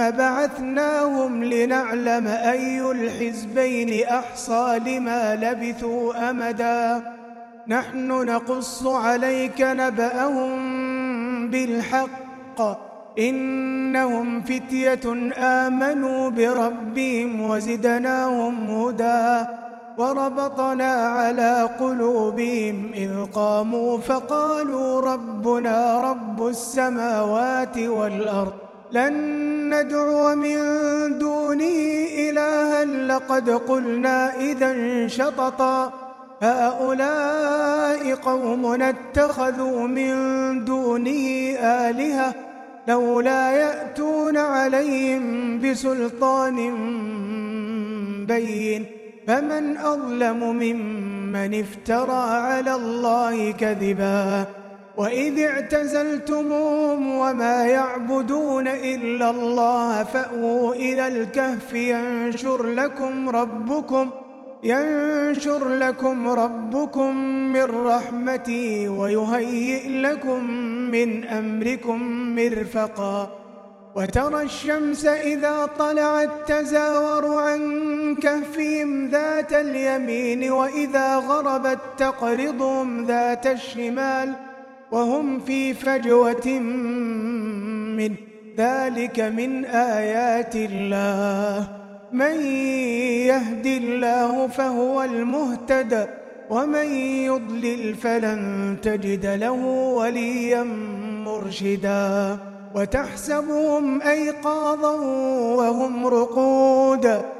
ثم بعثناهم لنعلم أي الحزبين أحصى لما لبثوا أمدا. نحن نقص عليك نبأهم بالحق. إنهم فتية آمنوا بربهم وزدناهم هدى. وربطنا على قلوبهم إذ قاموا فقالوا ربنا رب السماوات والأرض. لن ندعو من دونه إلها لقد قلنا إذا شططا هؤلاء قوم اتخذوا من دونه آلهة لولا يأتون عليهم بسلطان بين فمن أظلم ممن افترى على الله كذباً وإذ اعتزلتموهم وما يعبدون إلا الله فأووا إلى الكهف ينشر لكم ربكم ينشر لكم ربكم من رحمتي ويهيئ لكم من أمركم مرفقا وترى الشمس إذا طلعت تزاور عن كهفهم ذات اليمين وإذا غربت تقرضهم ذات الشمال وهم في فجوة من ذلك من آيات الله. من يهد الله فهو المهتد ومن يضلل فلن تجد له وليا مرشدا. وتحسبهم أيقاظا وهم رقودا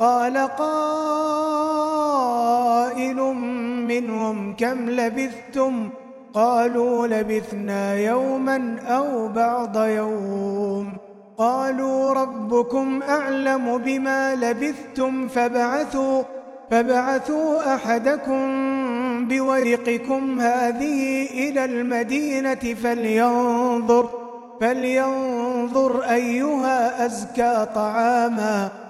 قال قائل منهم كم لبثتم؟ قالوا لبثنا يوما أو بعض يوم. قالوا ربكم أعلم بما لبثتم فبعثوا, فبعثوا أحدكم بورقكم هذه إلى المدينة فلينظر, فلينظر أيها أزكى طعاماً.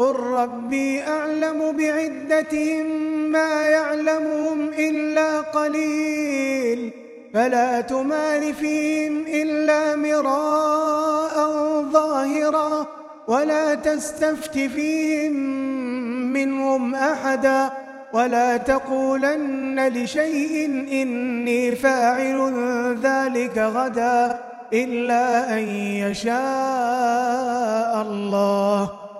قل ربي أعلم بعدتهم ما يعلمهم إلا قليل فلا تمال فيهم إلا مراء ظاهرا ولا تستفت فيهم منهم أحدا ولا تقولن لشيء إني فاعل ذلك غدا إلا أن يشاء الله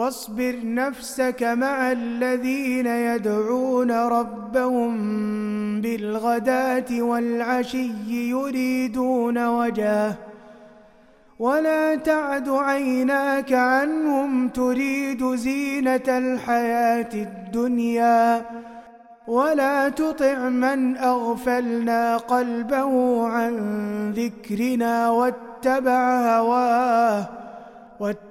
واصبر نفسك مع الذين يدعون ربهم بالغداة والعشي يريدون وجاه ولا تعد عيناك عنهم تريد زينة الحياة الدنيا ولا تطع من أغفلنا قلبه عن ذكرنا واتبع هواه واتبع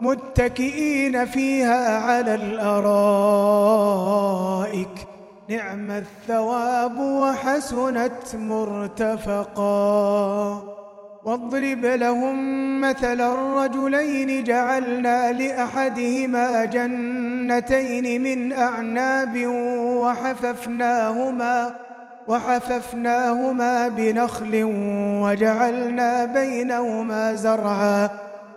متكئين فيها على الأرائك. نعم الثواب وحسنت مرتفقا. واضرب لهم مثلا الرجلين جعلنا لأحدهما جنتين من أعناب وحففناهما وحففناهما بنخل وجعلنا بينهما زرعا.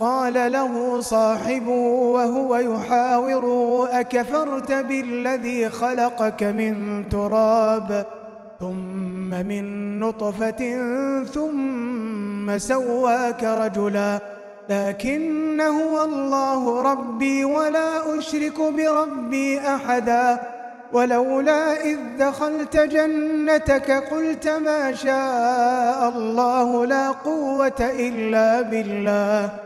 قال له صاحب وهو يحاور أكفرت بالذي خلقك من تراب ثم من نطفة ثم سواك رجلا لكن هو الله ربي ولا أشرك بربي أحدا ولولا إذ دخلت جنتك قلت ما شاء الله لا قوة إلا بالله.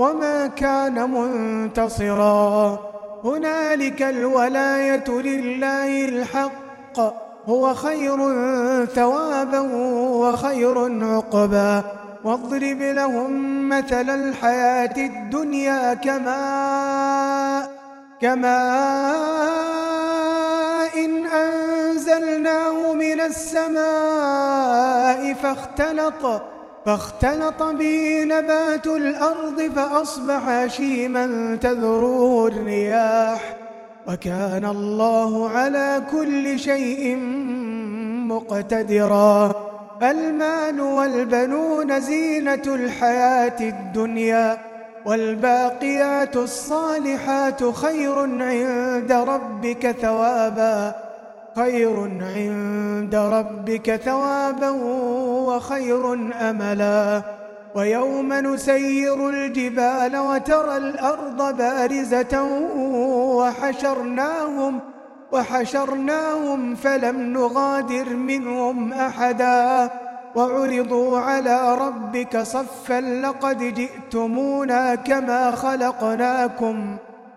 وما كان منتصرا هنالك الولاية لله الحق هو خير ثوابا وخير عقبا واضرب لهم مثل الحياة الدنيا كما كما إن أنزلناه من السماء فاختلط فاختلط به نبات الأرض فأصبح شيما تذروه الرياح وكان الله على كل شيء مقتدرا المال والبنون زينة الحياة الدنيا والباقيات الصالحات خير عند ربك ثوابا خير عند ربك ثوابا وخير أملا. ويوم نسير الجبال وترى الأرض بارزة وحشرناهم وحشرناهم فلم نغادر منهم أحدا. وعرضوا على ربك صفا لقد جئتمونا كما خلقناكم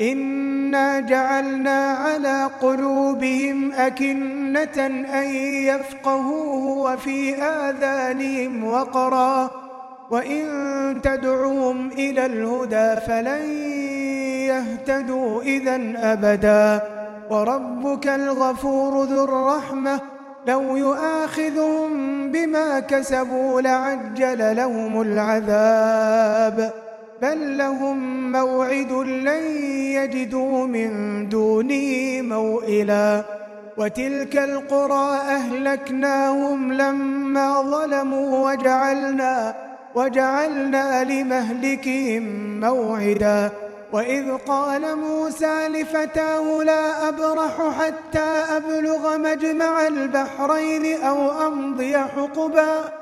إنا جعلنا على قلوبهم أكنة أن يفقهوه وفي آذانهم وقرا وإن تدعوهم إلى الهدى فلن يهتدوا إذا أبدا وربك الغفور ذو الرحمة لو يؤاخذهم بما كسبوا لعجل لهم العذاب بل لهم موعد لن يجدوا من دونه موئلا وتلك القرى أهلكناهم لما ظلموا وجعلنا, وجعلنا لمهلكهم موعدا وإذ قال موسى لفتاه لا أبرح حتى أبلغ مجمع البحرين أو أمضي حقباً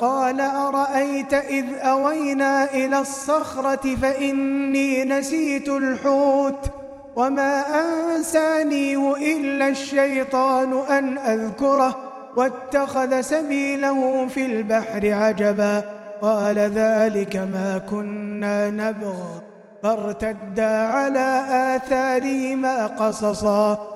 قال أرأيت إذ أوينا إلى الصخرة فإني نسيت الحوت وما أنسانيه إلا الشيطان أن أذكره واتخذ سبيله في البحر عجبا قال ذلك ما كنا نبغى فارتدا على آثارهما قصصا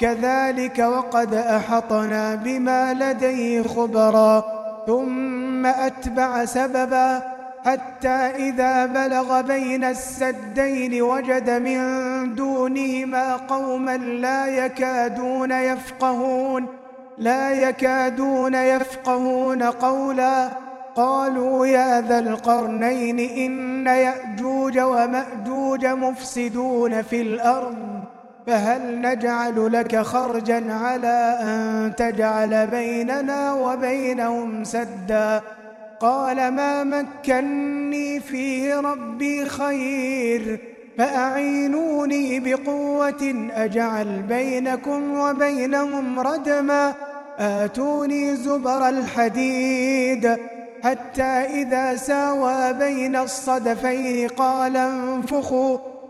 كذلك وقد أحطنا بما لديه خبرا ثم أتبع سببا حتى إذا بلغ بين السدين وجد من دونهما قوما لا يكادون يفقهون لا يكادون يفقهون قولا قالوا يا ذا القرنين إن يأجوج ومأجوج مفسدون في الأرض فهل نجعل لك خرجا على أن تجعل بيننا وبينهم سدا؟ قال ما مكني فيه ربي خير فأعينوني بقوة أجعل بينكم وبينهم ردما. آتوني زبر الحديد حتى إذا ساوى بين الصدفين قال انفخوا.